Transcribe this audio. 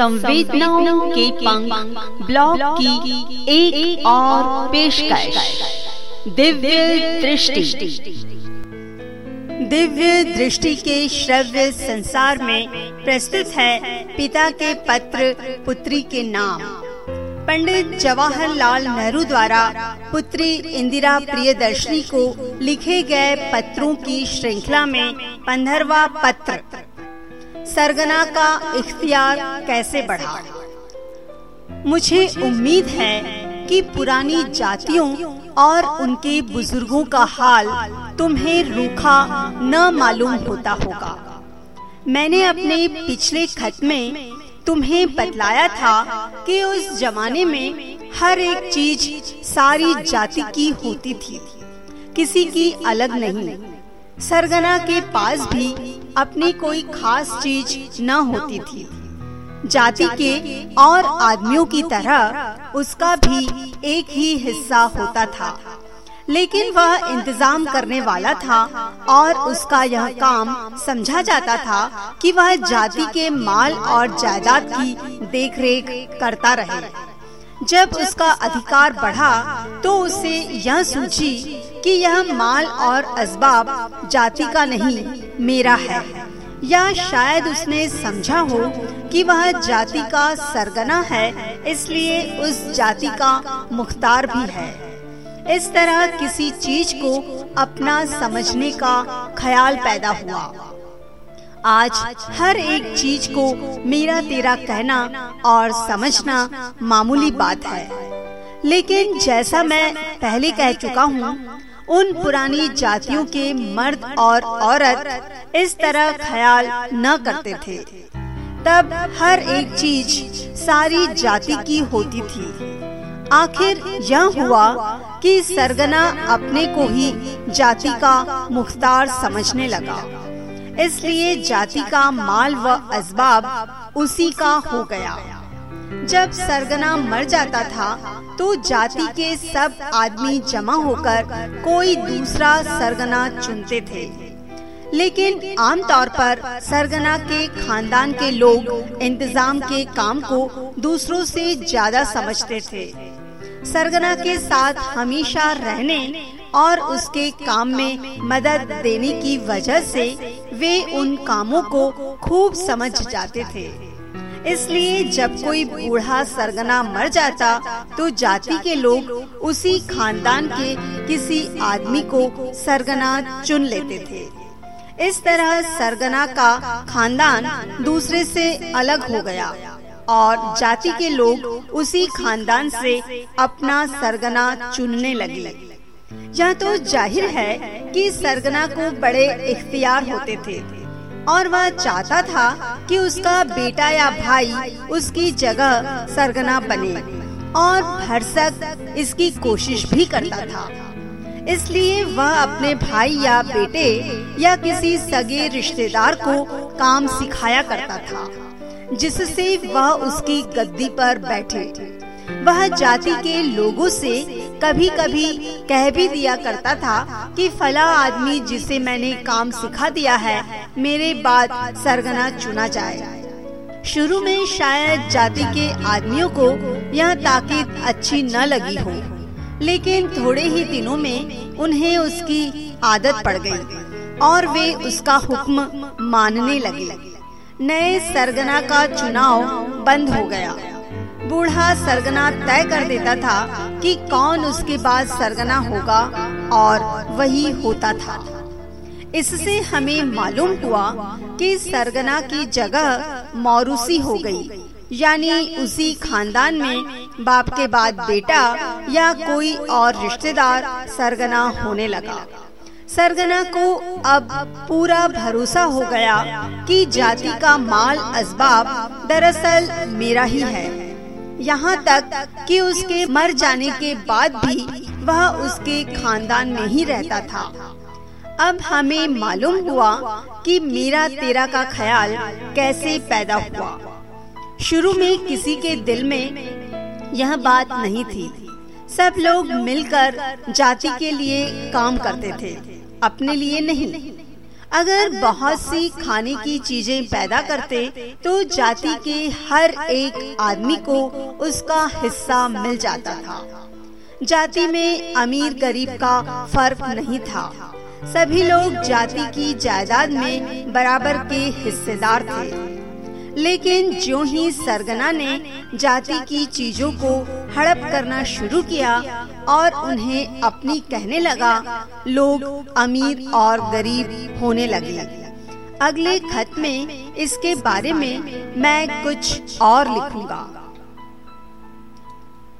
संवेदनाओं के पंख ब्लॉग की एक, एक और पेशकश। दिव्य दृष्टि। दिव्य दृष्टि के श्रव्य संसार में प्रस्तुत है पिता के पत्र पुत्री के नाम। पंडित जवाहरलाल नेहरू द्वारा पुत्री इंदिरा प्रियदर्शनी को लिखे गए पत्रों की श्रृंखला में पंद्रहवा पत्र सरगना का इख्तियार कैसे बढ़ा? मुझे उम्मीद है कि पुरानी जातियों और उनके बुज़ुर्गों का हाल तुम्हें रूखा न मालूम होता होगा। मैंने अपने पिछले खत में तुम्हें बतलाया था कि उस जमाने में हर एक चीज़ सारी जाति की होती थी, किसी की अलग नहीं। सरगना के पास भी अपनी कोई खास चीज़ न होती थी। जाति के और आदमियों की तरह उसका भी एक ही हिस्सा होता था। लेकिन वह इंतज़ाम करने वाला था और उसका यह काम समझा जाता था कि वह जाति के माल और जायदाद की देखरेख करता रहे। जब उसका अधिकार बढ़ा तो उसे यह सूझी कि यह माल और असबाब जाति का नहीं, मेरा है। या शायद उसने समझा हो कि वह जाति का सरगना है, इसलिए उस जाति का मुख्तार भी है। इस तरह किसी चीज़ को अपना समझने का ख्याल पैदा हुआ। आज हर एक चीज़ को मेरा तेरा कहना और समझना मामूली बात है। लेकिन जैसा मैं पहले कह चुका हूँ, उन पुरानी जातियों के मर्द और औरत इस तरह ख्याल न करते थे। तब हर एक चीज़ सारी जाति की होती थी। आखिर यह हुआ कि सरगना अपने को ही जाति का मुख्तार समझने लगा। इसलिए जाति का माल व असबाब उसी का हो गया। जब सरगना मर जाता था तो जाति के सब आदमी जमा होकर कोई दूसरा सरगना चुनते थे। लेकिन आमतौर पर सरगना के खानदान के लोग इंतज़ाम के काम को दूसरों से ज़्यादा समझते थे। सरगना के साथ हमेशा रहने और उसके काम में मदद देने की वजह से वे उन कामों को खूब समझ जाते थे। इसलिए जब कोई बूढ़ा सरगना मर जाता तो जाति के लोग उसी खानदान के किसी आदमी को सरगना चुन लेते थे। इस तरह सरगना का खानदान दूसरे से अलग हो गया और जाति के लोग उसी खानदान से अपना सरगना चुनने लगे। यह तो ज़ाहिर है कि सरगना को बड़े इख्तियार होते थे। और वह चाहता था कि उसका बेटा या भाई उसकी जगह सरगना बने। और भरसक इसकी कोशिश भी करता था। इसलिए वह अपने भाई या बेटे या किसी सगे रिश्तेदार को काम सिखाया करता था जिससे वह उसकी गद्दी पर बैठे। वह जाति के लोगों से कभी कभी कह भी दिया करता था कि फला आदमी जिसे मैंने काम सिखा दिया है, मेरे बाद सरगना चुना जाए। शुरू में शायद जाति के आदमियों को यह ताकीद अच्छी न लगी हो, लेकिन थोड़े ही दिनों में उन्हें उसकी आदत पड़ गई और वे उसका हुक्म मानने लगे। नए सरगना का चुनाव बंद हो गया। बूढ़ा सरगना तय कर देता था कि कौन उसके बाद सरगना होगा और वही होता था। इससे हमें मालूम हुआ कि सरगना की जगह मौरूसी हो गई, यानी उसी खानदान में बाप के बाद बेटा या कोई और रिश्तेदार सरगना होने लगा। सरगना को अब पूरा भरोसा हो गया कि जाति का माल असबाब दरअसल मेरा ही है। यहाँ तक कि उसके मर जाने के बाद भी वह उसके खानदान में ही रहता था। अब हमें मालूम हुआ कि मेरा तेरा का ख्याल कैसे पैदा हुआ। शुरू में किसी के दिल में यह बात नहीं थी। सब लोग मिलकर जाति के लिए काम करते थे, अपने लिए नहीं। अगर बहुत सी खाने की चीज़ें पैदा करते तो जाति के हर एक आदमी को उसका हिस्सा मिल जाता था। जाति में अमीर गरीब का फ़र्क नहीं था। सभी लोग जाति की जायदाद में बराबर के हिस्सेदार थे। लेकिन जो ही सरगना ने जाति की चीज़ों को हड़प करना शुरू किया और उन्हें अपनी कहने लगा, लोग अमीर और गरीब होने लगे। अगले खत में इसके बारे में मैं कुछ और लिखूँगा।